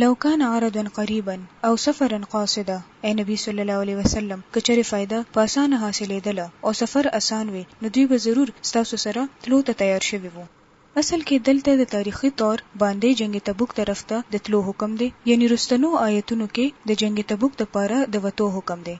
لو کان عرضا قریبا او سفرا قاصدا، ای نبی صلی الله علیه وسلم! که چېرې فائده په اسانه حاصلېدله او سفر اسان وی نو دوی به ضرور ستاسو سره تلو ته تیار شوي وو. اصل کې دلته د تاریخي طور باندې جنګ تبوک طرف ته د تلو حکم دی، یعنی رستنو آیتونو کې د جنګ تبوک د پاره د وتو حکم دی.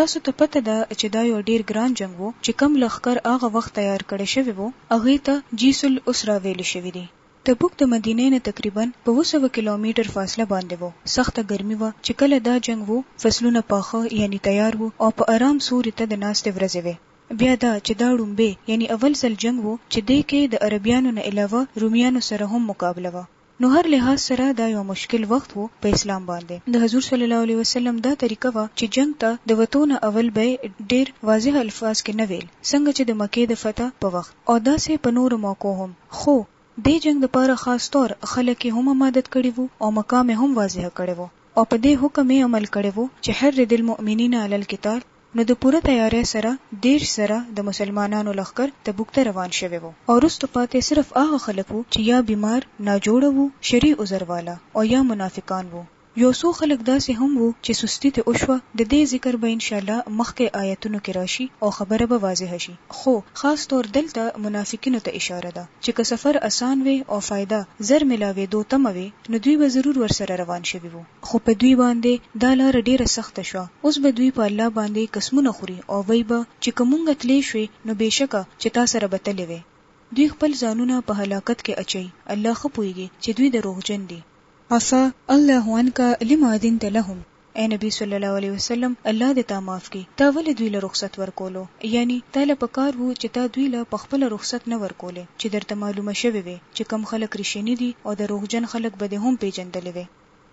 تاسو ته پته ده چې دا یو ډېر ګران جنګ وو چې کوم لښکر هغه وخت تیار کړی شوی وو هغې ته جیش العسرا ویل شوي دي. تبوک د مدینې نه تقریباً په اووه سوه کیلومتر فاصله باندې وو، سخته ګرمي وه چې کله دا جنګ وو، فصلونه پاخه یعنی تیار وو او په ارام سوري ته د ناستې ورځې وې، بیا دا چې دا ړومبی یعنی اول ځل جنګ وو چې دې کې د عربیانو نه علاوه رومیانو سره هم مقابله وه، نو هر لحاظ سره دا یو مشکل وخت وو په اسلام باندې. د حضور صلی الله علیه وسلم دا طریقه وه چې جنګ ته د وتو نه اول به یې ډیر واضح الفاظ کې نه ویل، څنګه چې د مکې د فتح په وخت. او داسې په نورو موقعو هم. خو دې جنګ د پاره خاص طور خلک يې هم امادت کړي وو او مقام يې هم واضح کړی وو او په دې حکم يې عمل کړی وو چې حرّد المؤمنين علی القتال نو د پوره تيارۍ سره دېرش زره د مسلمانانو لښکر تبوک ته روان شوی وو او وروسته پاتې صرف هغه خلک وو چې يا بيمار، ناجوړه وو، شرعي عذر والا او يا منافقان وو. یو څو خلک داسې هم وو چې سستي ترې وشوه، د دې ذکر به ان شاء الله مخکې آیتونو کې راشي او خبره به واضحه شي، خو خاص طور دلته منافقینو ته اشاره ده چې که سفر اسان وی او فایده، زر، ملاوېدو تمه وی نو دوی به ضرور ورسره روان شوي وو، خو په دوی باندې دا لاره ډېره سخته شوه، اوس به دوی په الله باندې قسمونه خوري او وایي به چې که مونږ تلی شوی نو بېشکه چې تاسره به تلی وی. دوی خپل ځانونه په هلاکت کې اچوي، الله ښه پوهېږي چې دوی دروغجن دي. عفا الله عنک لما اذنت لهم، اې نبی صلی الله علیه وسلم الله دې تا معاف کړي تا ولې دوی له رخصت ورکولو یعنی تا له په کار وو چې تا دوی له په خپله رخصت نه ورکولې چې درته معلومه شوې وې چې کوم خلک رښیني دي او د روغجن خلک به دې هم پیژندلې وې.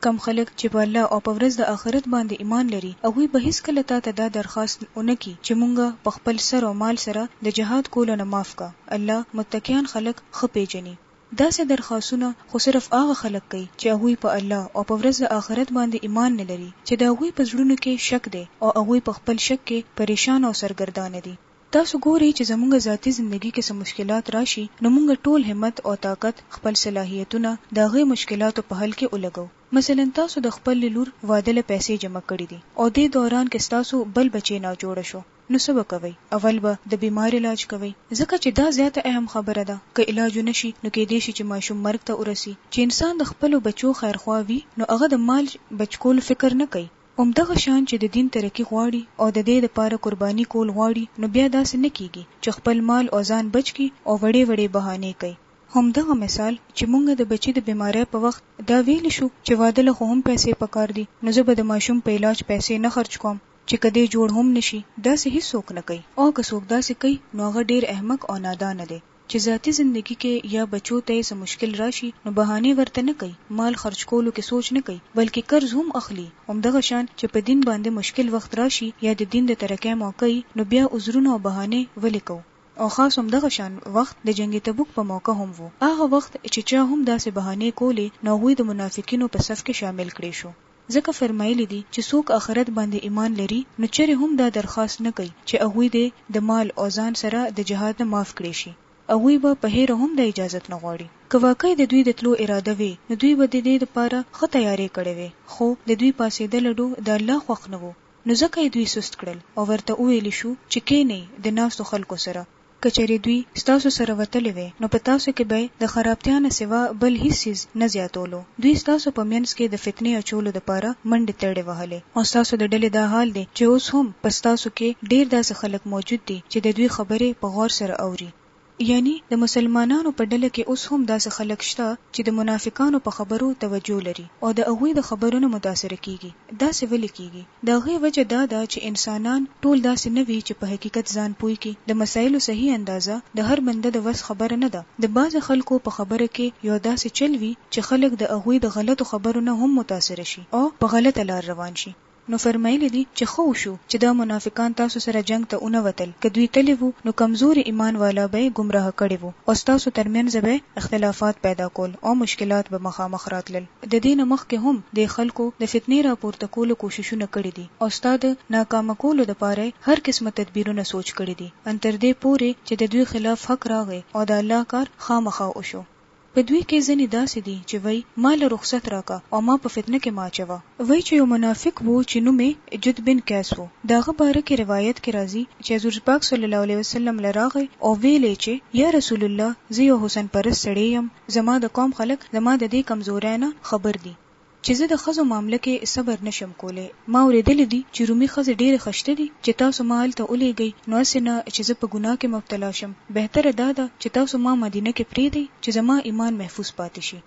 کوم خلک چې په الله او په ورځ د آخرت باندې ایمان لري هغوی به هیڅکله تا ته دا درخواست ونه کړي چې مونږه په خپل سر او مال سره د جهاد کولو نه معاف کړه الله متقیان خلک ښه پیژني. داسې درخواستونه خو صرف هغه خلک کوي چې هغوی په الله او په ورځ د آخرت باندې ایمان نه لري، چې د هغوی په زړونو کې شک دی او هغوی په خپل شک کې پریشان او سرګردانه دي. تاسو ګورئ چې زمونږ ذاتي زندګي کې څه مشکلات راشي نو مونږ ټول همت او طاقت، خپل صلاحیتونه د هغې مشکلاتو په حل کې ولګوو. مثلاً تاسو د خپلې لور واده له پیسې جمع کړي دي او دې دوران کې ستاسو بل بچی ناجوړه شو، نو څه به کوئ؟ اول به د بیمار علاج کوئ، ځکه چې دا زیاته اهم خبره ده، که علاج ونه شي نو کیدای شي چې ماشوم مرګ ته ورسي، چې انسان د خپلو بچو خیرخواه وي نو هغه د مال بچ کولو فکر نه کوي، هم دغه شان چې د دین ترقي غواړي او د دې لپاره قرباني کول غواړي نو بیا داسې نه کیږي چې خپل مال او ځان بچ کړي او وړې وړې بهانې کوي. هم دغه مثال چې مونږ د بچي د بیمارۍ په وخت دا ویلی شو چې واده له خو هم پیسې پکار دي نو زه به د ماشوم په علاج پیسې نه خرچ کوم، چې که دی جوړ هم نه شي، داسې هېڅوک نه کوي او که څوک داسې کوي، نو هغه ډېر احمق او نادانه دی، چې ذاتي زندګي کې یا بچو ته یې څه مشکل راشي، نو بهانې ورته نه کوي، مال خرچ کولو کې سوچ نه کوي، بلکې قرض هم اخلي، همدغه شان چې په دین باندې مشکل وخت راشي یا د دین د ترقۍ موقع وي، نو بیا عذرونه او بهانې ولې کوو؟ او خاص همدغه شان وخت د جنګ تبوک په موقع هم وو، هغه وخت چې چا هم داسې بهانې کولې، نو هغوی د منافقینو په صف کې شامل کړې شو. ځکه فرمایلي دي چې څوک اخرت باندې ایمان لري نو چرې هم دا درخواست نه کوي چې هغوی دې د مال او ځان سره د جهاد نه معاف کړې شي هغوی به په هېره هم دا اجازت نه غواړي که واقعي د دوی د تلو اراده وې نو دوی به د دې لپاره ښه تیارې کړې وې خو د دوی پاسېدل ډو د الله خوښ نه وو نو ځکه یې دوی سست کړل او ورته وویل شو چې کېنئ د ناستو خلکو سره که چېرې دوی ستاسو سره وتلې وی نو په تاسو کې به یې د خرابتیا نه سوا بل هیڅ څیز نه زیاتولو. دوی ستاسو په مینځ کې د فتنې اچولو دپاره منډې تړې وهلې او ستاسو د ډلې دا حال دی چې اوس هم په ستاسو کې ډېر داسې خلک موجود دي چې د دوی خبرې په غور سره اوري. یعنی د مسلمانانو په ډله کې اوس هم داسې خلک شته چې د منافقانو په خبرو توجه لري او د هغوی د خبرو نه متاثره کیږي. داسې ولې کېږي؟ د هغې وجه دا ده چې انسانان ټول داسې نه وي چې په حقیقت ځان پوه کړي. د مسایلو صحیح اندازه د هر بنده د وس خبره نه ده. د بعضې خلکو په خبره کې یو داسې چل وي چې خلک د هغوی د غلطو خبرو نه هم متاثره شي او په غلطه لار روان شي. نو فرمایلي دي چې ښه وشو چې دا منافقان تاسو سره جنګ ته ونه وتل، که دوی تللي وو نو کمزوري ایمان والا به یې ګمراه کړي وو او ستاسو ترمنځ به اختلافات پیدا کول او مشکلات به مخامخ راتلل. د دې نه مخکې هم دې خلکو د فتنې راپورته کولو کوششونه کړي دي او ستا د ناکامه کولو لپاره یې هر قسمه تدبیرونه سوچ کړي دي ان تر دې پورې چې د دوی خلاف حق راغی او د الله کار خامخا وشو. په دوی کې ځینې داسې دي چې وایي، ما له رخصت راکه او ما په فتنه کې مه اچوه. وایي چې یو منافق وو چې نوم یې جد بن قیس وو، د هغه باره کې روایت کې راځي چې حضور پاک صلی الله علیه وسلم له راغی او ویل یې چې یا رسول الله زه یو حسن پرست سړی یم زما د قوم خلک زما د دې کمزورۍ نه خبر دي چې زه د ښځو معامله کې صبر نه شم کولی. ما اورېدلي دي چې رومي ښځې ډېرې خشته دي چې تاسو ما هلته ولېږئ، نو هسې نه چې زه په ګناه کې مبتلا شم، بهتره دا ده چې تاسو ما مدینه کې پرېږدئ چې زما ایمان محفوظ پاتې شي.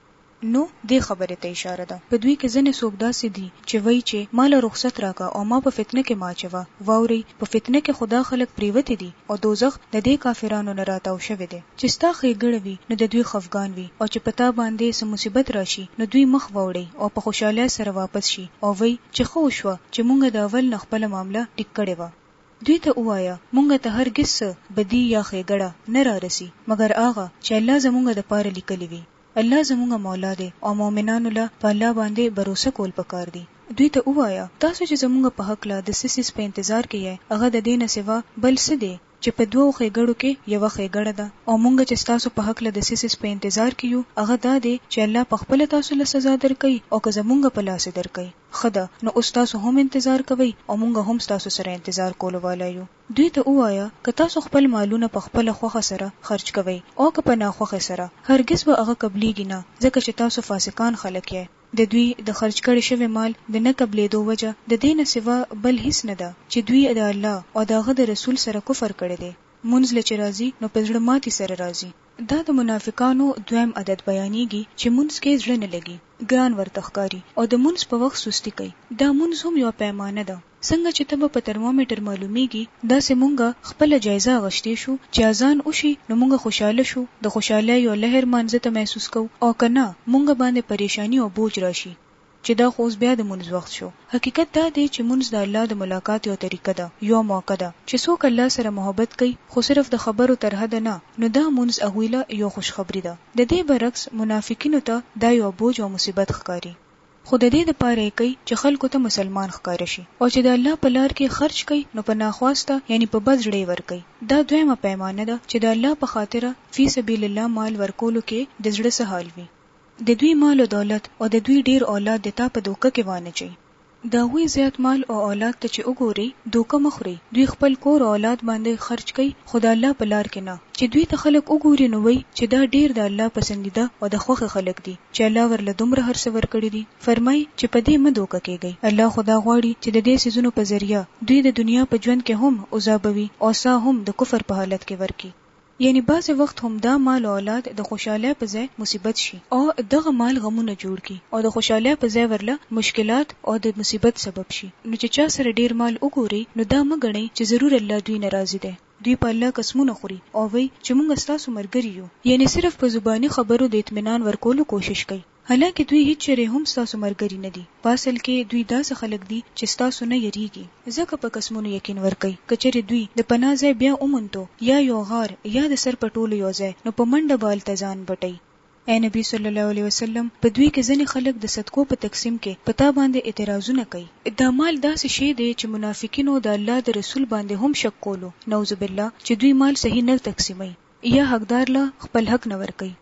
نو دې خبرې ته اشاره ده. په دوی کې ځنې څوک داسې دي چې وایي چې ما له رخصت راکړه او ما په فتنه کې مه اچوه، واورئ! په فتنه کې خو دا خلک پرېوتي دي او دوزخ د دې کافرانو نه راتاو شوی دی. چې ستا ښېګړه وي نو د دوی خفګان وي او چې په تا باندې څه مصیبت راشي نو دوی مخ واوړي او په خوشحالۍ سره واپس شي او وایي چې ښه وشوه چې مونږ د اول نه خپله معامله ټیک کړې وه. دوی ته ووایه، مونږ ته هرګز څه، بدي یا ښېګړه، نه رارسي مګر هغه چې الله زمونږ دپاره لیکلې وي. الله زمونږ مولا دی او مؤمنانو له په الله باندې بروسه کول پکار دي. دوی ته ووایه، تاسو چې زمونږ په هکله د څه څیز په انتظار کې یئ هغه ددې نه سوا بل څه دی؟ چې په دوو ښېګړو کې يوه ښېګړه ده او مونږ چې ستاسو په هکله د څه څيز په انتظار کې يو هغه دا دی چې الله په خپله تاسو له سزا درکوي او که زمونږ په لاس يې درکوي ښه ده نو اوس تاسو هم انتظار کوئ او مونږ هم ستاسو سره انتظار کولو والا يو. دوی ته ووايه که تاسو خپل مالونه په خپله خوښه سره خرچ کوئ او که په ناخوښې سره هرګز به هغه قبليږي نه ځکه چې تاسو فاسقان خلک يئ. د دوی د خرج کړی شوی مال د نه قبلېدو وجه د دې نه سوا بل هیڅ نه ده چې دوی د الله او د هغه د رسول سره کفر کړی دی، مونځ له چې راځي نو په زړه ماتي سره راځي. دا د منافقانو دویم عادت بیانېږي چې مونځ کې زړه نه لګي، ګران ورته ښکاري او د مونځ په وخت سستي کوي، دا مونځ هم یوه پیمانه ده. څنګه چې تبه په ترموميټر معلوميږي داسې مونږ خپله جايزه اغشتې شو چې اذان اوشي نو مونږ خوشحاله شو د خوشحالۍ يو لهر مانځه ته محسوس کوو او که نه مونږ باندې پريشاني او بوج راشي چې دا خو اوس بيا د مونځ وخت شو حقيقت دا دی چې مونځ د الله د ملاقات يو طريقه ده يو موقع ده چې څوک الله سره محبت کوي خو صرف د خبرو تر حده نه نو دا مونځ هغوی له يو خوشخبري ده ددې برعکس منافقينو ته دا يو بوج او مصيبت ښکاري. خو د دې لپاره یې کوي چې خلکو ته مسلمان ښکاره شي او چې د الله په لار کې خرچ کوي نو په ناخواسته یعنې په بد زړه یې ورکوي. دا دویمه پیمانه ده چې د الله په خاطر فی سبیل الله مال ورکولو کې د زړه څه حال وي. د دوی مال و دولت او د دوی ډېر اولاد دې تا په دوکه کې وانچوي. د هغوی زیات مال او اولاد ته چې وګورئ دوکه مه خورئ، دوی خپل کور او اولاد باندې خرچ کوي خو د الله په لار کې نه. چې دوی ته خلک وګوري نو وایي چې دا ډېر د الله پسندیده او د خوښې خلک دي. چې الله ورله دومره هر څه ورکړي دي، فرمايي چې په دې مه دوکه کېږئ، الله خو دا غواړي چې د دې څيزونو په ذريعه دوی د دنيا په ژوند کې هم عذابوي او ساه هم د کفر په حالت کې ورکړي. يعنې بعضې وخت هم دا مال او اولاد د خوشحالۍ په ځای مصيبت شي او دغه مال غمونه جوړ کړي او د خوشحالۍ په ځای ورله مشکلات او د مصيبت سبب شي، نو چې چا سره ډېر مال وګورئ نو دا مه ګڼئ چې ضرور الله دوی نه راضي دی، دوی په الله قسمونه خوري او وایي چې مونږ ستاسو مرګري یو، یعنې صرف په زباني خبرو د اطمینان ورکولو کوشش کوي، حالانکه دوی هیڅ چېرې هم ستاسو مرګري نه دي، په اصل کې دوی داسې خلک دي چې ستاسو نه یریږي. ځکه په قسمونو یقین ورکړئ، که چېرې دوی د پناه ځای بیا وموندتو یا یو غار یا د سر په ټولو یو ځای نو په منډه به هلته ځان بټوي. اې نبی صلی الله علیه وسلم! په دوی کې ځینې خلک د صدقو په تقسیم کې په تا باندې اعتراضونه کوي. دا مال داسې شی دی چې منافقینو د الله د رسول باندې هم شک کولو، نعوذ بالله، چې دوی مال صحیح نه تقسیموي یا حقدار له خپل حق نه ورکوي.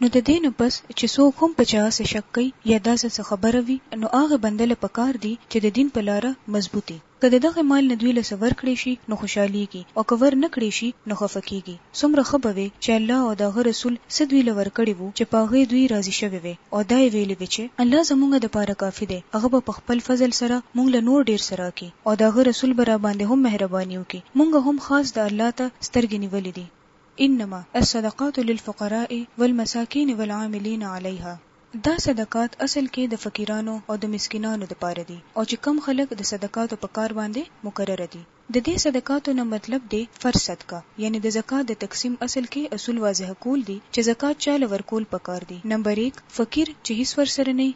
نو د دې نه پس چې څوک هم په چا څه شک کوي یا داسې څه خبره وي نو هغه بنده له پکار دي چې د دین په لاره مضبوط وي. که د دغه مال نه دوی لسه ورکړې شي نو خوشحالېږي او که ور نه کړې شي نو خفه کېږي. څومره ښه به وې چې الله او د هغه رسول څه دوی له ورکړې وو چې په هغې دوی راضي شوې وې او دا یې وېلې وې چې، الله زمونږ د پاره کافي دی، هغه به په خپل فضل سره مونږ له نور ډېر څه راکړي او د هغه رسول به راباندې هم مهرباني وکړي، مونږ هم خاص د الله ته سترګې نیولې دي. انما، الصدقات للفقراء والمساکین والعاملین علیها. دا صدقات اصل کې د فقیرانو او د مسکینانو د پاره دي او چې کوم خلک د صدقاتو په کار باندې مقرره دي د دې صدقاتو نه مطلب دې فرض صدقه یعنې د زکات د تقسیم اصل کې اصول واضح کول دي چې زکات چا له ورکول په کار دي نمبر ایک فقیر چې هیڅ ورسره نه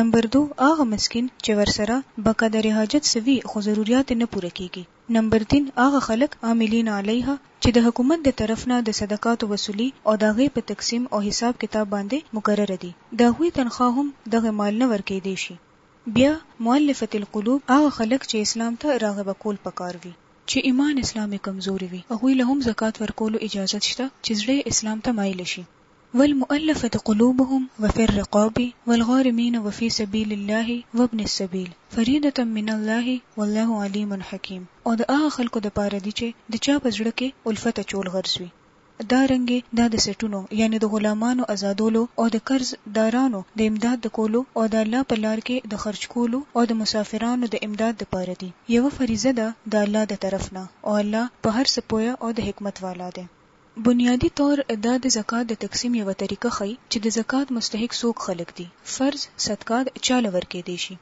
نمبر دو هغه مسکین چې ورسره به قدر حاجت څه وي خو ضروریات یې نه پوره کیږي. نمبر تین، هغه خلک، عاملین علیها، چې د حکومت د طرف نه د صدقاتو وصولي او د هغې په تقسیم او حساب کتاب باندې مقرره دي، د هغوی تنخوا هم دغه مال نه ورکیدی شي. بیا، مؤلفة القلوب، هغه خلک چې اسلام ته راغبه کول پکار وي. چې ایمان اسلام یې کمزوري وي، هغوی له هم زکات ورکولو اجازت شته چې زړه یې اسلام ته مایل شي. والمؤلفة قلوبهم وفي الرقاب والغارمين وفي سبيل الله وابن السبيل فريدة من الله والله عليم حکيم او د هغه خلکو د پاره دي چې د چا په زړه کې الفت اچول غرض وي دا رنګې دا د سټونو يعني د غلامانو ازادولو او د قرض دارانو د امداد د کولو او د الله په لار کې د خرچ کولو او د مسافرانو د امداد د پاره دي يوه فريضه ده د الله د طرف نه او الله په هر څه پوه او د حکمت والا دی. بنیادي طور دا د زکات د تقسیم یوه طریقه ښیي چې د زکات مستحق څوک خلک دي، فرض صدقات چا له ورکیدی شي.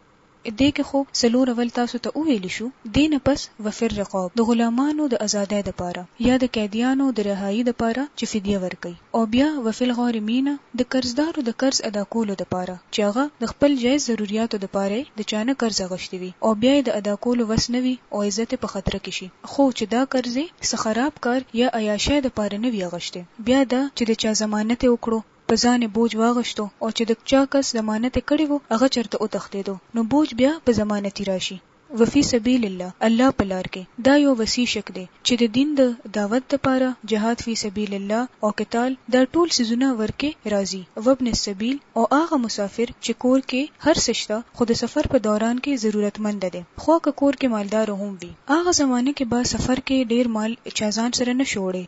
دې کې خو څلور اول تاسو ته وویل شو، دې نه پس وفي الرقاب د غلامانو د ازادۍ دپاره یا د قیدیانو د رهايي دپاره چې فدیه ورکوي او بیا وفي الغارمین د قرضدارو د قرض ادا کولو دپاره چې هغه د خپل جایز ضروریاتو دپاره یې د چانه قرض اغشتي وي او بیا یې د ادا کولو وس نه وي او عزت یې په خطر کې شي. خو چې دا کرزی څه خراب کار یا عیاشۍ د پاره نه وي اغشتی بیا دا چې د چا ضمانت یې وکړو په ځان یې بوج واغشتو او چې د چا کس ضمانت یې کړی وو هغه چرته وتښتیدو نو بوج بیا په ضمانتي راشي وفی سبیل الله الله په لار کې دا یو وسیع شک دی چې د دین د دعوت د پاره جهاد فی سبیل الله او قتال دا ټول څیزونه ورکې راځي وابن السبیل او هغه مسافر چې کور کې هر څه شته خو د سفر په دوران کې ضرورتمند دی خوا که کور کې مالدار هم وي. هغه زمانه کې به سفر کې ډېر مال چا ځان سره نه شو وړی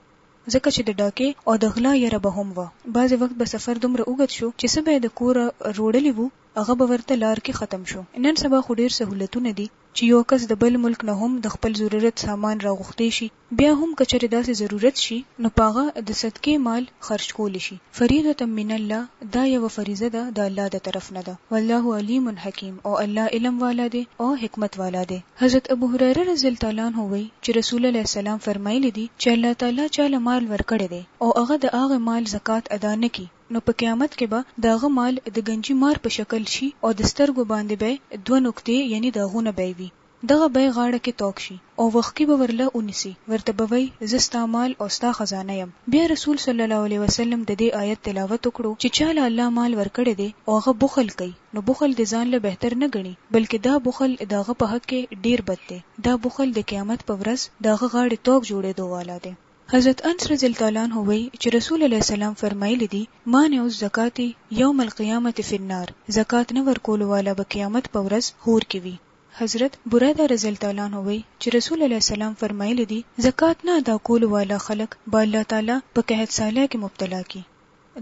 ځکه چې د ډاکې او د غلا یره به هم وه. بعضې وخت به سفر دومره اوږد شو چې څه به یې د کوره روړلي وو هغه به ورته لار کې ختم شو. نن سبا خو ډېر سهولتونه دي چې یو کس د بل ملک نه هم د خپل ضرورت سامان راغوښتی شي بیا هم که چېرې داسې ضرورت شي نو په هغه د صدقې مال خرچ کولی شي. فریضة من الله دا یوه فریضه ده د الله د طرف نه ده والله علیم حکیم او الله علم والا دی او حکمت والا دی. حضرت ابو هريره رضي الله تعالی عنه وايي چې رسول علیه السلام فرمايلي دي چې الله تعالی چا له مال ورکړی دی او هغه د هغه مال زکات ادا نه کړي نو په قيامت کې به د هغه مال د ګنجي مار په شکل شي او د سترګو باندې به يې دوه نقطې يعني داغونه به يې وي دغه به يې غاړه کې توک شي او وښکي به ورله ونيسي ورته به وايي زه ستا مال او ستا خزانه يم بيا رسول صلی الله عليه وسلم ددې آيت تلاوت وکړو چې چا له الله مال ورکړی دی او هغه بخل کوي نو بخل د ځان له بهتر نه ګڼي، بلکې دا بخل د هغه په حق کې ډېر بد دی، دا بخل د قیامت په ورځ د هغه غاړې توک جوړېدو والا دی. حضرت انس رضی الله تعالی عنه وایي چې رسول علیه السلام فرمایلي دي، مانع الزکاة یوم القیامة فی النار، زکات نه ورکولو والا به قیامت په ورځ حور کې وي. حضرت بريده رضی الله تعالی عنه وایي چې رسول علیه السلام فرمایلي دي، زکات نه ادا کولو والا خلک به الله تعالی په قحط سالی کې مبتلا کړي.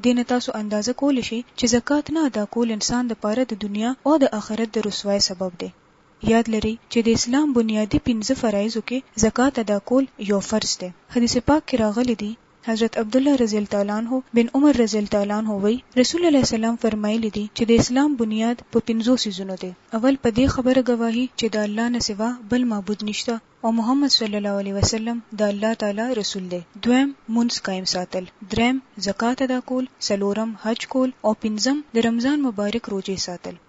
دې نه تاسو اندازه کولی شئ چې زکات نه ادا کول انسان د پاره د دنیا او د اخرت د رسوای سبب دی. یاد لرئ چې د اسلام بنیادي پنځه فرایضو کې زکات ادا کول یو فرض دی. حدیث پاک کې راغلي دي، حضرت عبدالله رضی الله تعالی عنه بن عمر رضی الله تعالی عنه وایي، رسول الله سلام فرمایلي دي چې د اسلام بنیاد په پنځو څیزونو دی، اول په دې خبره ګواهي چې د الله نه سوا بل معبود نشته، او محمد صلی الله علیه وسلم د الله تعالی رسول دی، دویم مونځ قایم ساتل، دریم زکات ادا کول، څلورم حج کول او پنځم د رمضان مبارک روژې ساتل.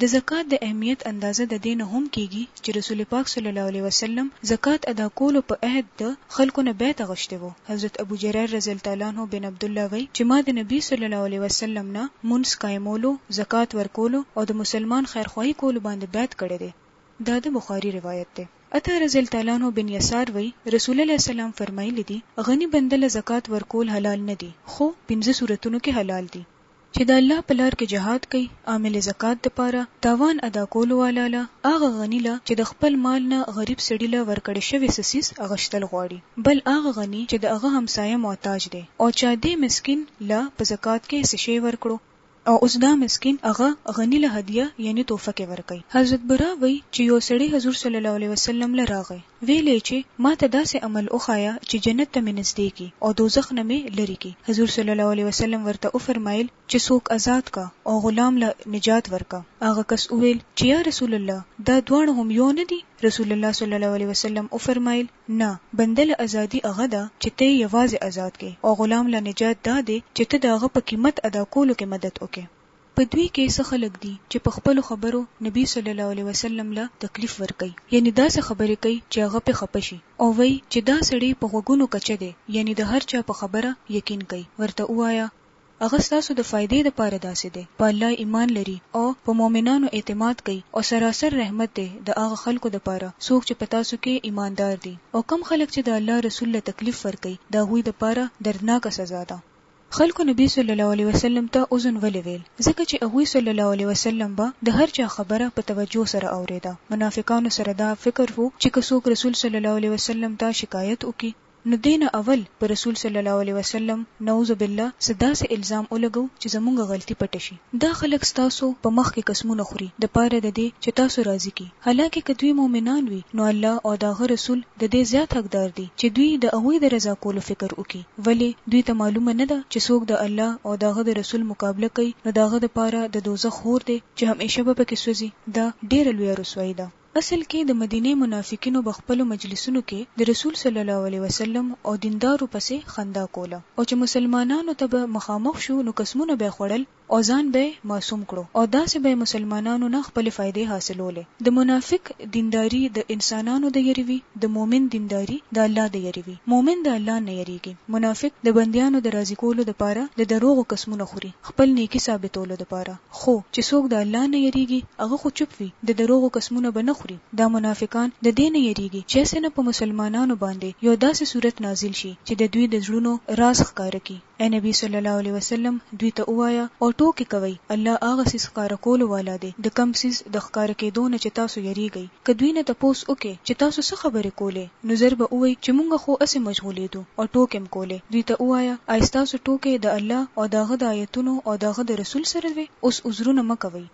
د زکات د اهمیت اندازه د دې نه هم کیږي چې رسول پاک صلی الله علیه وسلم زکات ادا کولو په عهد د خلکو نه بیعت غشتی وو، حضرت ابو جریر رضی الله تعالی عنه بن عبدالله وایي چې ما د نبي صلی الله علیه وسلم نه مونځ قایمولو، زکات ورکولو او د مسلمان خیرخواهي کولو باندې بیعت کړی دی. دا د بخاري روایت دی. عطاء رضی الله تعالی عنه بن یسار وایي، رسول علیه السلام فرمایلي دي، غني بنده له زکات ورکول حلال نه دي، خو پنځه صورتونو کې حلال دي. چې د الله په لار کې جهاد کوي، عامل زکات دپاره، تاوان ادا کولو والا له، هغه غني له چې د خپل مال نه غریب سړي له ورکړې شوی څه څیز اغشتل غواړي، بل هغه غني چې د هغه همسایه معتاج دی او چا دې مسکین له په زکات کې څه شی ورکړو، او اوس دا مسکين هغه غني له هديه يعني تحفه کښې ورکوي. حضرت برا وائي چې يو سړې حضور صلی الله عليه وسلم له راغی ويل ئې چې ماته داسې عمل اوښايه چې جنت ته مې نزدې کړي او دوزخ نه مې لرې کړي حضور صلی الله عليه وسلم ورته اوفرمائيل چې څوک ازاد کا او غلام له نجات ورکه هغه کس اوويل چې يا رسول الله دا دواړه هم يو نه دي رسول الله صلی الله عليه وسلم اوفرمائيل نه، بنده له ازادي هغه ده چې ته یې یوازې ازاد کړې او غلام له نجات دا دی چې ته د هغه په قیمت ادا کولو کې مدد وکړې. په دوی کې څه خلک دي چې په خپلو خبرو نبي صلی الله علیه وسلم له تکلیف ورکوي، یعنې داسې خبرې کوي چې هغه پرې خپه شي او وایي چې دا سړی په غوږونو کچه دی، یعنې د هر چا په خبره یقین کوي، ورته ووایه، هغه ستاسو د فائدې د پاره داسې دی، په الله ايمان لري او په مؤمنانو اعتماد کوي او سراسر رحمت دی د هغه خلکو د پاره څوک چې په تاسو کښې ايمان دار دي او کوم خلک چې د الله رسول له تکليف ورکوي د هغوي د پاره دردناکه سزا ده. خلکو نبي صلی الله عليه وسلم ته اذن ولې ويل؟ ځکه چې هغوي صلی الله عليه وسلم به د هر چا خبره په توجه سره اورېده، منافقانو سره دا فکر وو چې که څوک رسول صلی الله عليه وسلم ته شکايت وکړي، نو دې نه اول په رسول صلی الله علیه وسلم نعوذ بالله څه داسې الزام ولګوو چې زمونږ غلطي پټه شي. دا خلک ستاسو په مخ کې قسمونه خوري د پاره د دې چې تاسو راضي کړي حالانکه که دوی مؤمنان وي نو الله او د هغه رسول د دې زیات حقدار دي چې دوی د هغوی د رضا کولو فکر وکړي ولې دوی ته معلومه نه ده چې څوک د الله او د هغه د رسول مقابله کوي نو د هغه د پاره د دوزخ اور دی چې همېشه به پکې سوځي دا ډېره لویه رسوایي ده. اصل کې د مدینې منافقینو به خپلو مجلسونو کې د رسول صلی الله علیه وسلم او دیندارو پسې خندا کوله او چې مسلمانانو ته به مخامخ شو نو قسمونه به یې خوړل او ځان به یې معصوم کړو او داسې به یې مسلمانانو نه خپلې فایدې حاصلولې. د منافق دینداري د انسانانو د یرې وي، د مؤمن دینداري د الله د یرې وي. مؤمن د الله نه یریږي. منافق د بندیانو د راضي کولو دپاره د دروغو قسمونه خوري، خپل نیکي ثابتولو دپاره. خو چې څوک د الله نه یریږي هغه خو چوپ وي د دروغو قسمونه به نه خوري دا منافقان د دې نه یریږي چې هسې نه په مسلمانانو باندې یو داسې سورت نازل شي چې د دوی د زړونو راز ښکاره کړي اې نبي صلی الله علیه وسلم دوی ته ووایه او ټوکې کوئ الله هغه څیز ښکاره کولو والا دی د کوم څیز د ښکاره کیدو نه چې تاسو یریږئ. که دوی نه تپوس وکړي چې تاسو څه خبرې کولې نو زر به ووايي چې مونږ خو هسې مشغولېدو او ټوکې مو کولې، دوی ته ووایه، ایا ستاسو ټوکې د الله او د هغه د آیتونو او د هغه د رسول سره وې؟ اوس عذرونه مه کوئ.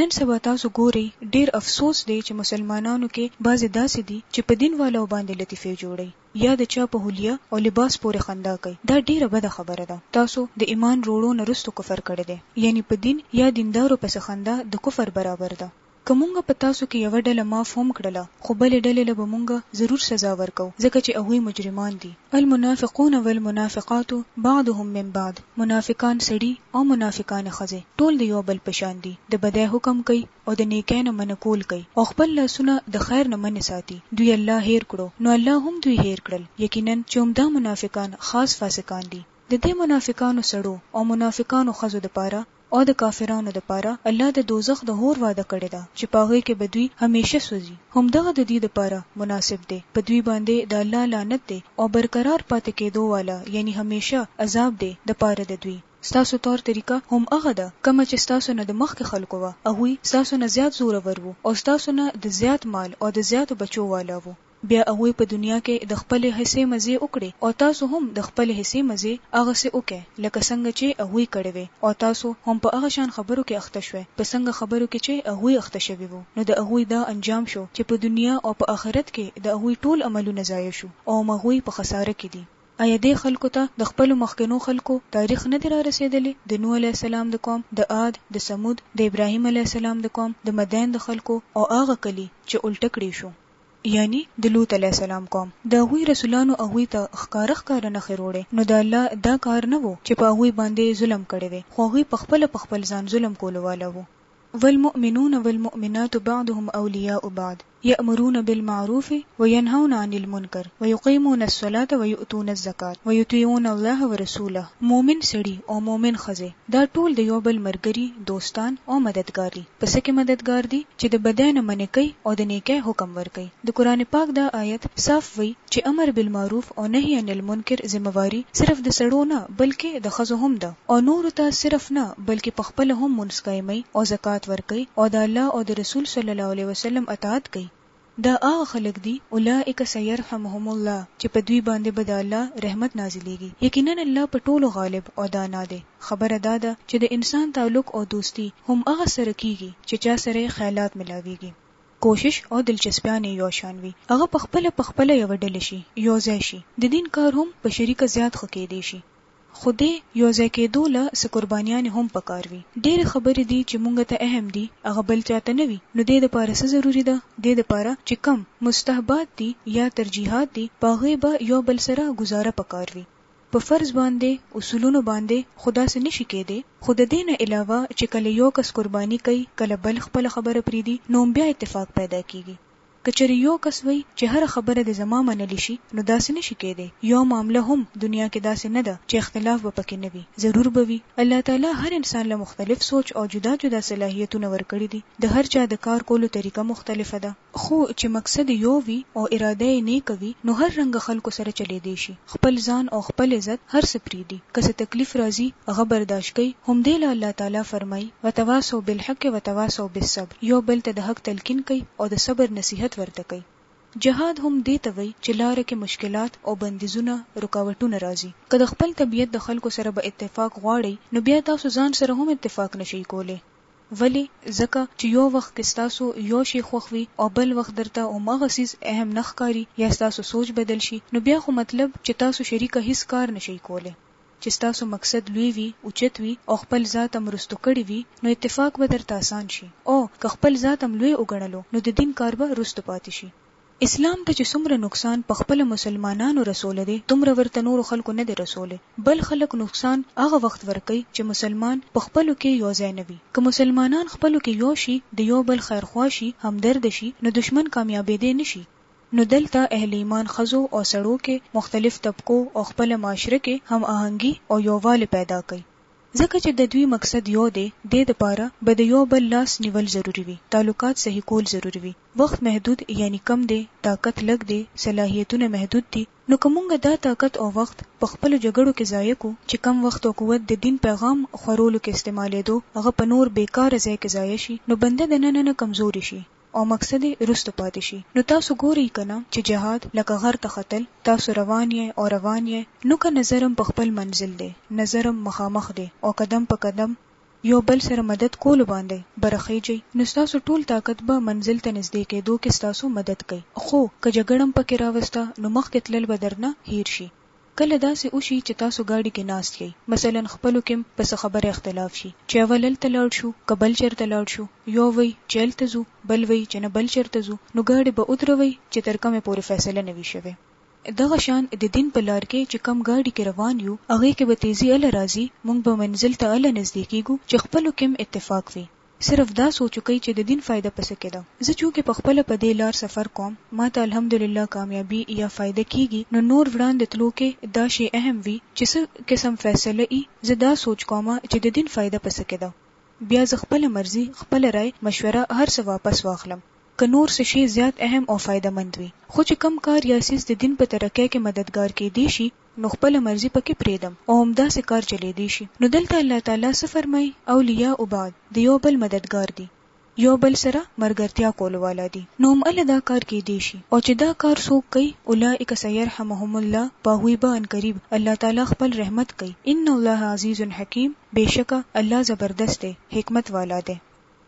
نن سبا تاسو ګورئ ډېر افسوس دی چې مسلمانانو کې بعضې داسې دي چې په دین والو باندې لطیفې جوړوي یا د چا په حلیه او لباس پورې خندا کوي، دا ډېره بده خبره ده، تاسو د ایمان روړو نه رستو کفر کړی دی، یعنی په دین یا دیندارو پسې خندا د کفر برابر ده. که مونږ په تاسو کې یوه ډله معاف هم کړله خو بلې ډلې له به مونږ ضرور سزا ورکوو ځکه چې هغوی مجرمان دي. المنافقون والمنافقات بعضهم من بعض، منافقان سړي او منافقانې ښځې ټول د یو بل په شان دي، د بدۍ حکم کوي او د نیکۍ نه منع کول کوي او خپل لاسونه د خیر نه منع ساتي، دوی الله هېر کړو نو الله هم دوی هېر کړل، یقینا چې عمده منافقان خاص فاسقان دي. د دې منافقانو سړو او منافقانو ښځو دپاره او د کافرانو دپاره الله د دوزخ د اور وعده کړې ده چې په هغې کې به دوی همېشه سوځي، هم دغه د دوی دپاره مناسب دی، په دوی باندې د الله لعنت دی او برقرار پاتې کېدو والا يعنې همېشه عذاب دی دپاره د دوی، ستاسو طور طريقه هم هغه ده کومه چې ستاسو نه د مخکې خلکو وه، هغوی ستاسو نه زيات زورور وو او ستاسو نه د زيات مال او د زياتو بچو والا وو. بیا هغوی په دنیا کې د خپلې حصې مزې وکړې او تاسو هم د خپلې حصې مزې هغسې وکړئ لکه څنګه چې هغوی کړې وې او تاسو هم په هغه شان خبرو کې اخته شوئ په څنګه خبرو کې چې هغوی اخته شوي وو نو د هغوی دا انجام شو چې په دنیا او په آخرت کې د هغوی ټول عملونه ضایع شو او هم هغوی په خساره کې دي. ایا دې خلکو ته د خپلو مخکنو خلکو تاریخ نه دی را رسېدلی، د نوح علیه السلام د قوم، د عاد، د ثمود، د ابراهیم علیه السلام د قوم، د مدین د خلکو او هغه کلي چې الټه کړې شو؟ يعنې د لوط عليه السلام قوم د هغوی رسولانو هغوی ته ښکاره ښکاره نښې روړې نو د الله دا کار نه وو چې په هغوی باندې ظلم کړې وې خو هغوی په خپله په خپل ځان ظلم کولو والا وو. والمؤمنون والمؤمنات بعضهم اولياء بعض يأمرون بالمعروف وينهون عن المنکر ويقيمون الصلاة ويؤتون الزکاة ويطيعون الله ورسوله، مؤمن سړي او مؤمن ښځې، دا ټول د یو بل مرګري، دوستان او مددګار دي. په څه کې مددګار دي؟ چې د بدۍ نه منع کوي او د نیکۍ حکم ورکوي. د قرآن پاک دا آیت صاف وایي چې امر بالمعروف او نهی عن المنکر ذمه واري صرف د سړو نه بلکې د ښځو هم ده او نورو ته صرف نه بلکې په خپله هم مونځ قایموي او زکات ورکوي او د الله او د رسول صلی الله علیه وسلم اطاعت کوي. دا هغه خلک دي، اولئک سیرحمهم الله، چې په دوی باندې به د الله رحمت نازلېږي. یقینا الله په ټولو غالب او دانا دی. خبره دا ده چې د انسان تعلق او دوستي هم هغه سره کېږي چې چا سره یې خیالات ملاوېږي، کوشش او دلچسپیان یې یو شان وي، هغه پخپله پخپله یوه ډله شي، یو ځای شي، د دین کار هم په شریکه زیات ښه کېدای شي. خو دې يو ځای کېدو له څه قربانيانې هم په کار وي. ډېرې خبرې دي چې مونږ ته اهم دي هغه بل چا ته نه وي نو دې لپاره څه ضروري ده؟ دې لپاره چې کوم مستحبات دي يا ترجيحات دي په هغې به يو بل سره ګذاره په کار وي. په فرض باندې اصولونو باندې خو داسې نه شي کېدې خو د دې نه علاوه چې کله يو کس قرباني کوي کله بل خپله خبره پرېږدي نو هم بيا اتفاق پيدا کېږي. که چېرې يو کس وي چې هره خبره دې زما منلې شي نو داسې نه شي کېدای، يوه معامله هم دنيا کې داسې نه ده چې اختلاف به پکې نه وي، ضرور به وي، الله تعالی هر انسان له مختلف سوچ او جدا جدا صلاحيتونه ورکړي دي، د هر چا د کار کولو طريقه مختلفه ده. خو چې مقصد يو وي او اراده يې نېکه وي نو هر رنګه خلکو سره چلېدای شي. خپل ځان او خپل عزت هر څه پرېږدي، که څه تکلیف راځي هغه برداشت کوي، همدې له الله تعالی فرمايي، وتواصوا بالحق وتواصوا بالصبر، يو بل ته د حق تلقين کوي او د صبر نصيحت ورته کوي. جهاد هم دې ته وايي چې لاره کې مشکلات او بنديزونه، رکاوټونه، راځي، که د خپل طبيعت د خلکو سره به اتفاق غواړئ نو بيا تاسو ځان سره هم اتفاق نه شئ کولی، ولې؟ ځکه چې يو وخت کې ستاسو يو شی خوښ وي او بل وخت درته هماغه څيز اهم نه ښکاري يا ستاسو سوچ بدل شي نو بيا خو مطلب چې تاسو شريکه هيڅ کار نه شئ کولی. چې ستاسو مقصد لوی وي، اوچت وي او خپل ذات هم رستو کړی وي نو اتفاق به درته اسان شي او که خپل ذات هم لوی وګڼلو نو د دين کار به رستو پاتې شي. اسلام ته چې څومره نقصان په خپله مسلمانانو رسولی دی دومره ورته نورو خلکو نه دی رسولی بل خلک نقصان هغه وخت ورکوي چې مسلمان په خپلو کې یو ځای نه وي که مسلمانان خپلو کې یو شي د یو بل خیرخواه شي همدرده شي نو دښمن کامیابیدی نه شي نو دلته اهل ایمان ښځو او سړو کې مختلف طبقو او خپله معاشره کې هم اهنګي او یووالی پیدا کوي. ځکه چې د دوی مقصد يو دی، دې دپاره به د يو بل لاس نيول ضروري وي، تعلقات صحيح کول ضروري وي، وخت محدود يعني کم دی، طاقت لږ دی، صلاحيتونه محدود دي، نو که مونږ دا طاقت او وخت په خپلو جګړو کې ضايع کړو، چې کم وخت او قوت د دين پيغام خورولو کې استعمالېدو، هغه په نور بې کاره ځای کې ضايع شي، نو بنده دننه نه کمزوری شي. او مقصد یې وروسته پاتې شي نو تاسو ګورئ که نه چې جهاد لکه غر ته ختل تاسو روان یئ او روان یئ نو که نظرم په خپل منزل دی نظرم مخامخ دی او قدم په قدم یو بل سره مدد کولو باندی به رخیژئ نو ستاسو ټول طاقت به منزل ته نزدې کیدو کې ستاسو مدد کوي خو که جګړم پکې راوسته نو مخکې تلل به درنه هیر شي. کله داسې وشي چې تاسو ګاډي کې ناست یئ، مثلاً خپلو کې هم په څه خبره اختلاف شي چې اول هلته لاړ شو که بل چېرته لاړ شو، یو وایي چې هلته ځو، بل وایي چې نه بل چېرته ځو، نو ګاډی به ودروئ چې تر کومې پورې فیصله نه وي شوې. دغه شان د دین په لار کې چې کوم ګاډي کې روان یو، هغې کې به تېزي هله راځي، موږ به منزل ته هله نږدې کېږو چې خپلو کې هم اتفاق وي، صرف دا سوچ وکړئ چې د دین فایده په څه کې ده؟ زه چونکې په خپله په دې لار سفر کوم، ما ته الحمدلله کامیابي یا فایده کیږي، نو نور وړاندې تلو کې دا شی اهم وي چې څه قسم فیصله ئی، زه دا سوچ کوم چې د دین فایده په څه کې ده؟ بیا زه خپله مرضي، خپله رای، مشوره، هر څه واپس واخلم که نور څه شی زیات اهم او فایده مند وي. خو چې کوم کار یا څیز د دین په ترقۍ کې مددګار کیدی شي، نو خپله مرضي پکې پرېږدم او همداسې کار چلېدی شي نو دلته الله تعالی څه فرمايي، اولیاء بعض، د یو بل مددګار دي، یو بل سره مرګرتیا کولو والا دي، نو همعله دا کار کېدی شي او چې دا کار څوک کوي، اولئک سیرحمهم الله، په هغوی به عنقریب الله تعالی خپل رحمت کوي، ان الله عزیز حکیم، بېشکه الله زبردست دی، حکمت والا دی.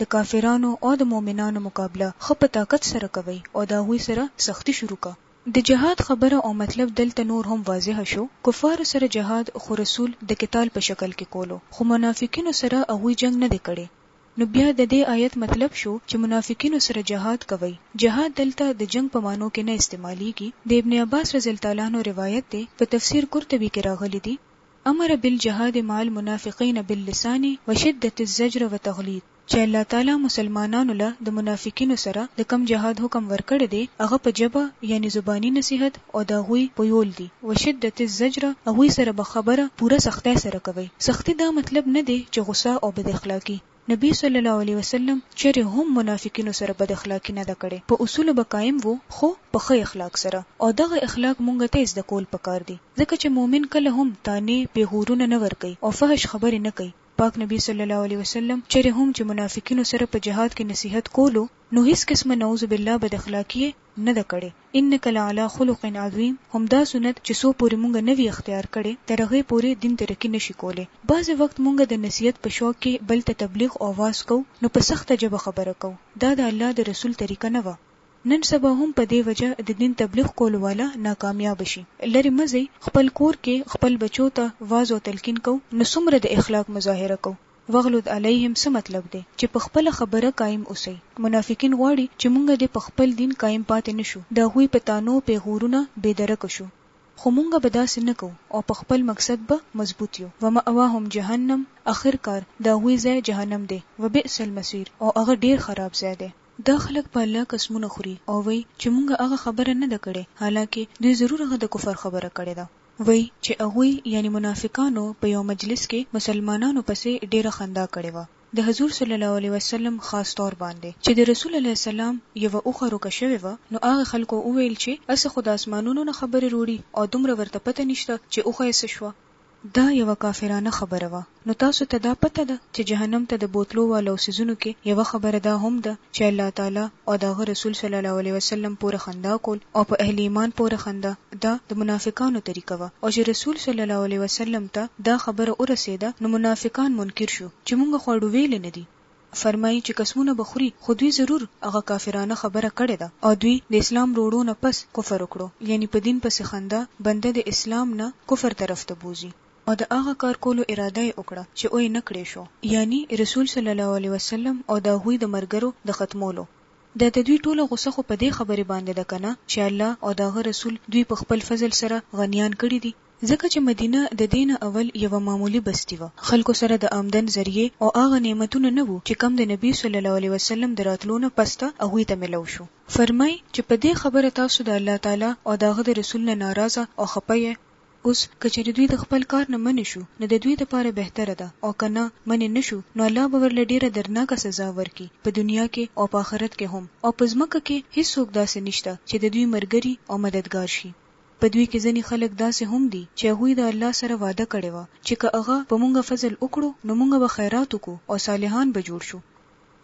د کافرانو او د مؤمنانو مقابله ښه په طاقت سره کوئ او د هغوی سره سختي شروع کا. د جهاد خبره او مطلب دلته نور هم واضح شو، کفارو سره جهاد خو رسول د قتال په شکل کې کولو، خو منافقینو سره هغوی جنګ نه دی کړی، نو بیا د دې آیت مطلب شو چې منافقینو سره جهاد کوئ، جهاد دلته د جنګ په معنو کې نه استعمالیږي، د ابن عباس رضی الله تعالی عنه روایت دی، په تفسیر قرطبي کې راغلي دي، امر بالجهاد مع المنافقین باللسان وشدت الزجر وتغلیط چې الله تعالی مسلمانانو له د منافقینو سره د کوم جهاد حکم ورکړی دی هغه په ژبه یعنی زبانی نصیحت او د هغوی پویول دی وشدت الزجر هغوی سره به خبره پوره سختۍ سره کوی سختی دا مطلب نه دی چې غصه او بد اخلاقی نبی صلی الله علیه وسلم چرې هم منافقینو سره بد اخلاقي نه ده کړې، په اصولو به قایم وو خو په ښه اخلاق سره او دغه اخلاق مونږ ته زده کول پکار دي ځکه چې مؤمن کله هم طعنې، پیغورونه، نه ورکوي او فحش خبرې نه کوي، پاک نبی صلی الله علیه وسلم چرې هم چې منافقینو سره په جهاد کې نصیحت کولو، نو هیڅ قسمه نعوذ بالله بد اخلاقي یې نه ده کړې، انک لعلی خلق عظیم، همدا سنت چې څو پورې مونږ نه وي اختیار کړی تر هغې پورې دین ترقي نشي کولی، بعضې وخت مونږ د نصیحت په شوق کې بل ته تبلیغ او وعظ کوو نو په سخته ژبه خبره کوو، دا د الله د رسول طریقه نه وه، نن سبا هم په دې وجه د دین تبلیغ کولو والا ناکامیابه شي، لرې مه ځئ خپل کور کې خپل بچو ته وعظ او تلقین کوو نو څومره د اخلاق مظاهره کوو. وغلظ علیهم څه مطلب دی چی په خپله خبره قایم اوسئ منافقین غواړی چی مونږ دی په خپل دین قایم پاتی نه شو د هغوی په طعنو پیغورونه بی درکه شو خو مونږ به داسی نه کوو او په خپل مقصد به مضبوط یو ومأواهم جهنم اخر کار د هغوی ځای جهنم دی وبئس المصیر او هغه ډیر خراب ځای دی. دا خلک په الله قسمونه خوری او وایی چی مونږ هغه خبره نه ده کړی حالانکه دوی ضرور هغه د کفر خبره کړی ده. وي چې هغوی یعنې منافقانو په یوه مجلس کې مسلمانانو پسې ډېره خندا کړې وه د حضور صلی الله علیه وسلم خاص طور باندې چې د رسول علیه السلام یوه اوښه روکه شوې وه نو هغه خلکو وویل چې هسې خو د اسمانونو نه خبرې روړي او دومره ورته پته نشته چې اوښه یې څه شوه دا یوه کافرانه خبره وه. نو تاسو ته دا پته ده چې جهنم ته د بوتلو والو څیزونو کې یوه خبره دا هم ده چې الله تعالی او د هغه رسول صلی الله علیه وسلم پوره خندا کول او په اهل ایمان پوره خندا دا د منافقانو طریقه وه او چې رسول صلی الله علیه وسلم ته دا خبره ورسیده نو منافقان منکر شو چې مونږ خواړو ویلې نه دي. فرمایي چې قسمونه به خوري خو دوی ضرور هغه کافرانه خبره کړې ده او دوی د اسلام روړو نه پس کفر وکړو یعنی په دین پسې خندا بنده د اسلام نه کفر طرف ته بوځي. او د هغه کار کولو اراده یې وکړه چې اویې نه کړې شو، یعنی رسول صلی الله علیه وسلم او د هغوی د مرګرو د ختمولو. د د دوی ټوله غصه خو په دې خبرې باندې ده که نه چې الله او د هغه رسول دوی په خپل فضل سره غنیان کړي دي، ځکه چې مدینه د دې نه اول یوه معمولی بستی وه، خلکو سره د آمدن ذریعې او هغه نعمتونه نه وو چې کوم د نبی صلی الله علیه وسلم د راتلو نه پس ته هغوی ته ملو شو. فرمائی چې په دې خبره تاسو د الله تعالی او د هغه د رسول نه ناراضه او خپه یئ؟ اوس که چېرې دوی د خپل کار نه منې شو نو د دوی لپاره بهتره ده او که نه منې نه شو نو الله به ورله ډېره دردناکه سزا ورکړي په دنیا کې او په آخرت کې هم او په ځمکه کې هېڅوک داسې نشته چې د دوی مرګري او مددګار شي. په دوی کې ځنې خلک داسې هم دي چې هغوی د الله سره وعده کړې وه چې که هغه په مونږ فضل وکړو نو مونږ به خیرات وکړو او صالحان به جوړ شو.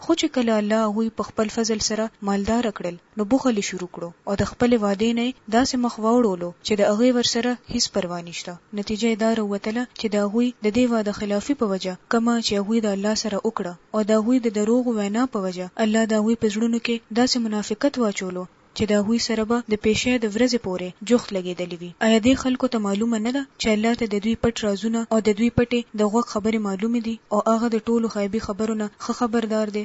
خو چې کله الله هغوی په خپل فضل سره مالداره کړل نو بخل يې شروع کړو او د خپلې وعدې نه يې داسې مخ واوړولو چې د هغې ورسره هيڅ پروا نشته، نتيجه يې دا راووتله چې د هغوی د دې وعده خلافي په وجه کومه چې هغوی د الله سره وکړه او د هغوی د دروغو وينا په وجه الله د هغوی په زړونو کې داسې منافقت واچولو چې د هغوی سره به د پېشې د ورځې پورې جوخت لګېدلي وي، ایا دې خلکو ته معلومه نه ده چې الله ته د دوی پټ رازونه او د دوی پټې د غوږ خبرې معلومې دي او هغه د ټولو غیبي خبرو نه ښه خبردار دی؟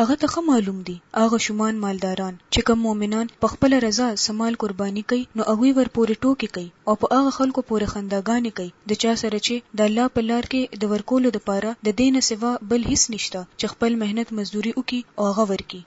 هغه ته ښه معلوم دي هغه شومان مالداران چې کوم مؤمنان په خپله رضا څه مال قرباني کوي نو هغوی ورپورې ټوکې کوي او په هغه خلکو پورې خنداګانې کوي د چا سره چې د الله په لار کې د ورکولو لپاره د دې نه سوا بل هیڅ نشته چې خپل محنت مزدوري وکړي او هغه ورکړي.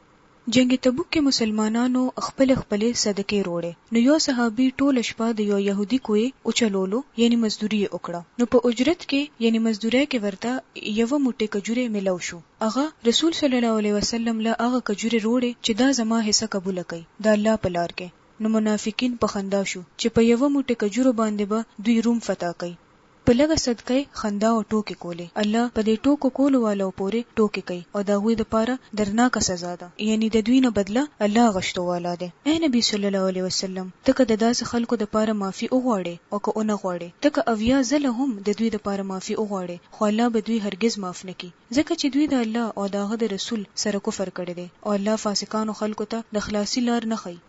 جنګ تبوک کې مسلمانانو خپلې خپلې صدقې روړې نو يو صحابي ټوله شپه د يو يهودي کوی وچلولو يعني مزدوري يې وکړه نو په اجرت کې يعني مزدورۍ کې ورته يوه موټې کجورې ملو شو هغه رسول صلی الله عليه وسلم له هغه کجورې روړې چې دا زما حصه قبوله کړئ د الله په لار کې نو منافقين په خندا شو چې په يوه موټې کجورو باندې به دوی روم فتح کړي. په لږه صدقه یې خندا او ټوکې کولې، الله په دې ټوکو کولو والو پورې ټوکې کوي او د هغوی لپاره دردناکه سزا ده، یعنې د دوی نه بدله الله غشتو والا دی. اې نبي صلی الله علیه وسلم! ته که د داسې خلکو لپاره معافي وغواړې او که ونه غواړې، ته که اویا ځله هم د دوی لپاره معافي وغواړې، خو الله به دوی هرګز معاف نه کړي، ځکه چې دوی د الله او د هغه د رسول سره کفر کړی دی او الله فاسقانو خلکو ته د خلاصي لار نه ښيي.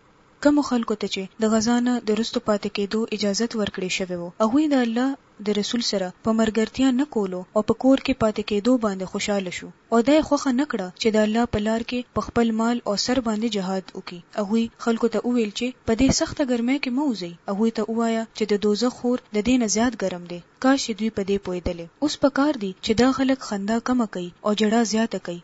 کومو خلکو ته چې د غزا نه د رستو پاتې کېدو اجازت ورکړې شوې وو، هغوی د الله د رسول سره په مرګرتیا نه کولو او په کور کې پاتې کېدو باندې خوشحاله شو او دا یې خوښه نه کړه چې د الله په لار کې په خپل مال او سر باندې جهاد وکړي، هغوی خلکو ته وویل چې په دې سخته ګرمۍ کې مه وځئ، هغوی ته ووایه چې د دوزخ اور د دې نه زیات ګرم دی، کاش چې دوی په دې پوهېدلی. اوس په کار دي چې دا خلک خندا کمه کړي او ژړا زیاته کړي.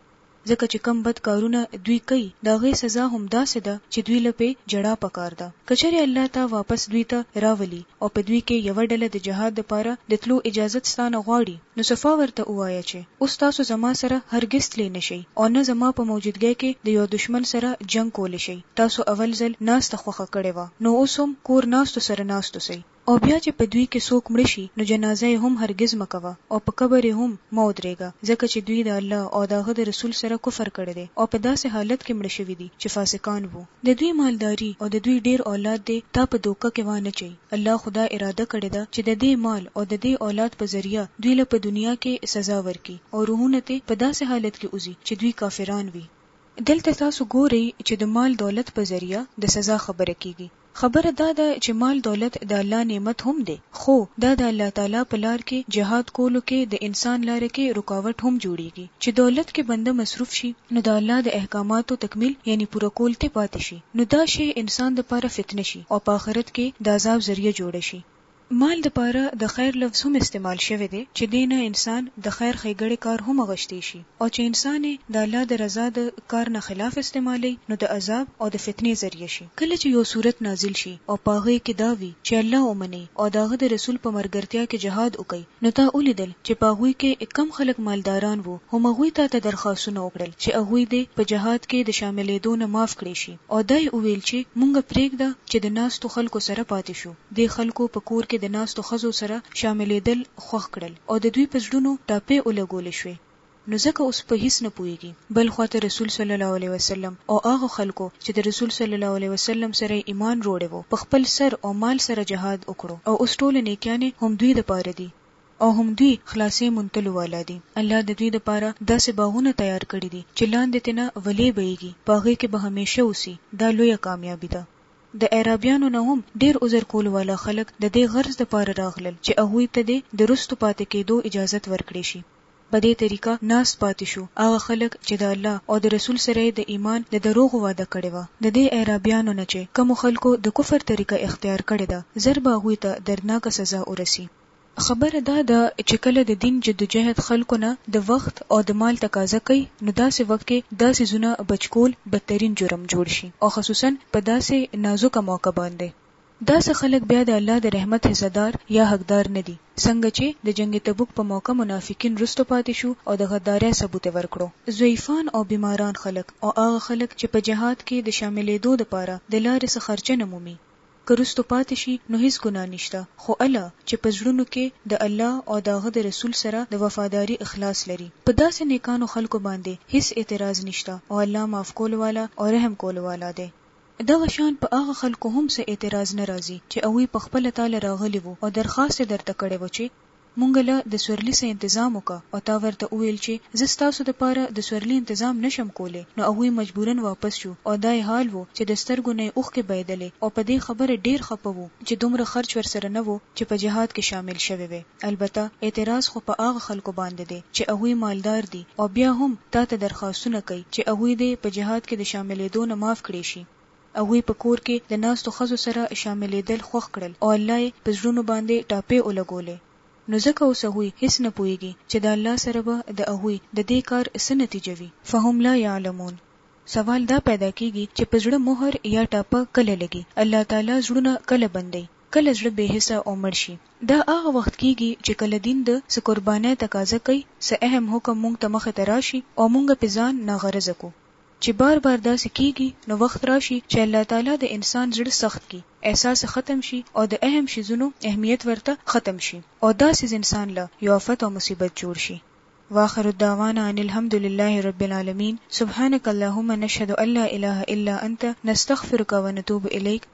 ځکه چې کوم بد کارونه دوی کوي د هغې سزا هم داسې ده چې دوی له پې ژړا پکار ده. که چېرې الله تا واپس دوی ته راولي او په دوی کې یوه ډله د جهاد لپاره د تلو اجازت ستا نه غواړي نو صفا ورته ووایه چې اوس تاسو زما سره هرګز تلی نه شئ او نه زما په موجودګۍ کې د یو دښمن سره جنګ کولی شئ تاسو اول ځل ناسته خوښه کړې وه نو اوس هم کور ناستو سره ناست اوسئ. او بیا چې په دوی کې څوک مړه شي نو جنازه یې هم هرګز مه کوه او په قبر یې هم مه ودریږه ځکه چې دوی د الله او د هغه د رسول سره کفر کړی دی او په داسې حالت کې مړه شوي دي چې فاسقان وو. د دوی مالداري او د دوی ډېر اولاد دې تا په دوکه کې وا نه چوي، الله خو دا اراده کړې ده چې د دې مال او د دې اولاد په ذریعه دوی له په دنیا کې سزا ورکړي او روحونه ترې په داسې حالت کې وځي چې دوی کافران وي. دلته تاسو ګورئ چې د مال دولت په ذریعه د سزا خبره کېږي. خبره دا ده چې مال دولت د الله نعمت هم دی خو دا د الله تعالی په لار کې جهاد کولو کې د انسان لاره کې رکاوټ هم جوړیږي چې دولت کې بنده مصروف شي نو د الله د احکاماتو تکمیل یعنی پوره کول ترې پاتې شي نو دا شی انسان لپاره فتنه شي او په آخرت کې د عذاب ذریعه جوړه شي. مال د پاره د خیر لفظ هم استعمال شوی دی چې دې نه انسان د خیر ښیګړې کار هم غشتی شي او چې انسان یې د الله د رضا د کار نه خلاف استعمالوي نو د عذاب او د فتنې ذریعه شي. کله چې یو سورت نازل شي او په هغه کې دا وي چې الله ومنئ او د هغه د رسول په مرګرتیا کې جهاد وکړئ نو تا ولیدل چې په هغوی کې کم خلک مالداران وو هم هغوی تا ته درخواستونه وکړل چې هغوی دې په جهاد کې د شاملیدو نه معاف کړې شي او دا یې وویل چې مونږ پریږده چې د ناستو خلکو سره پاتې شو. دې خلکو په کور کې د ناستو ښځو سره شاملېدل خوښ کړل او د دوی په زړونو ټاپې اولګول شوې، نو ځکه اوس په هیڅ نه پوهېږي. بل خوا ته رسول صلی الله علیه وسلم او هغه خلکو چې د رسول صلی الله علیه وسلم سره یې ایمان روړې وو په خپل سر او مال سره جهاد وکړو او اوس ټوله نیکیانې هم دوی د پاره دي او هم دوی خلاصې موندتلو والا دي. الله د دوی د پاره داسې باغونه تیار کړي دي چې لاندې ترې نه ولې بهېږي، په هغې کې به همېشه اوسي، دا لویه کامیابي ده. د عرابیانو نه هم ډیر عذر کولو والا خلک د دې غرض د پاره راغلل چې هغوی ته دې د رستو پاتې کیدو اجازت ورکړې شي. په دې طریقه ناست پاتې شو هغه خلک چې د الله او د رسول سره یې د ایمان د دروغو وعده کړې وه. د دې عرابیانو نه چې کومو خلکو د کفر طریقه اختیار کړې ده زر به هغوی ته دردناکه سزا ورسي. خبره دا ده چې کله د دین جدوجهد خلکو نه د وخت او د مال تقاضا کوي، نو داسې وخت کې دا څیزونه بچ کول بدترین جرم جوړ شي او خصوصاً په داسې نازکه موقع باندې. داسې خلک بیا د الله د رحمت حصه دار یا حقدار نه دي، څنګه چې د جنګ تبوک په موقع منافقین وروسته پاتې شو او د غدارۍ ثبوت یې ورکړو. ضعیفان او بیماران خلک او هغه خلک چې په جهاد کې د شاملېدو لپاره د لارې څه خرچه نه مومي، که وروسته پاتې شي نو هیڅ ګناه نشته خو هله چې په زړونو کې د الله او د هغه د رسول سره د وفاداري اخلاص لري په داسې نیکانو خلکو باندې هیڅ اعتراض نشته او الله معاف کولو والا او رحم کولو والا دی. دغه شان په هغه خلکو هم څه اعتراض نه راځي چې هغوی په خپله تاله راغلي وو او درخواست یې درته کړی وو چې مونږ له د سورلي څخه انتظام وکړ او تا ورته وویل چې زه ستاسو د پاره د سورلي انتظام نه شم کولی نو هغوی مجبورا واپس شو او دا یې حال وو چې د سترګو نه یې اوښکې بهیدلې او په دې خبره ډیر خپه وو چې دومره خرچ ورسره نه وو چې په جهاد کې شامل شوی وی البته اعتراض خو په هغه خلکو باندې دی چې هغوی مالدار دي او بیا هم تاته درخواستونه کوي چې هغوی دې په جهاد کې د شاملیدو نه معاف کړې شي. هغوی په کور کې له ناستو ښځو سره شاملېدل خوښ کړل او الله یې په زړونو باندې ټاپې ولګولې، نو ځکه اوس هغوی هېڅ نه پوهېږي چې د الله سره به د هغوی د دې کار څه نتیجه وي. فهم لا یعلمون، سوال دا پیدا کېږي چې په زړه مهر یا ټاپه کله لګي؟ الله تعالی زړونه کله بندوي؟ کله زړه بې حسه او مړ شي؟ دا هغه وخت کېږي چې کله دین د څه قربانۍ تقاضا کوي، څه اهم حکم مونږ ته مخې ته راشي او مونږ پرې ځان ناغرضه کړو. چې بار بار داسې کیږي نو وخت راشي چې الله تعالی د انسان زړه سخت کړي، احساس یې ختم شي او د اهم شیزونو اهمیت ورته ختم شي او داسې ځنسان له یو افت او مصیبت جوړ شي. واخر الدعوانا ان الحمد لله رب العالمین سبحانک اللهم نشهد ان لا اله الا انت نستغفرک ونتوب الیک.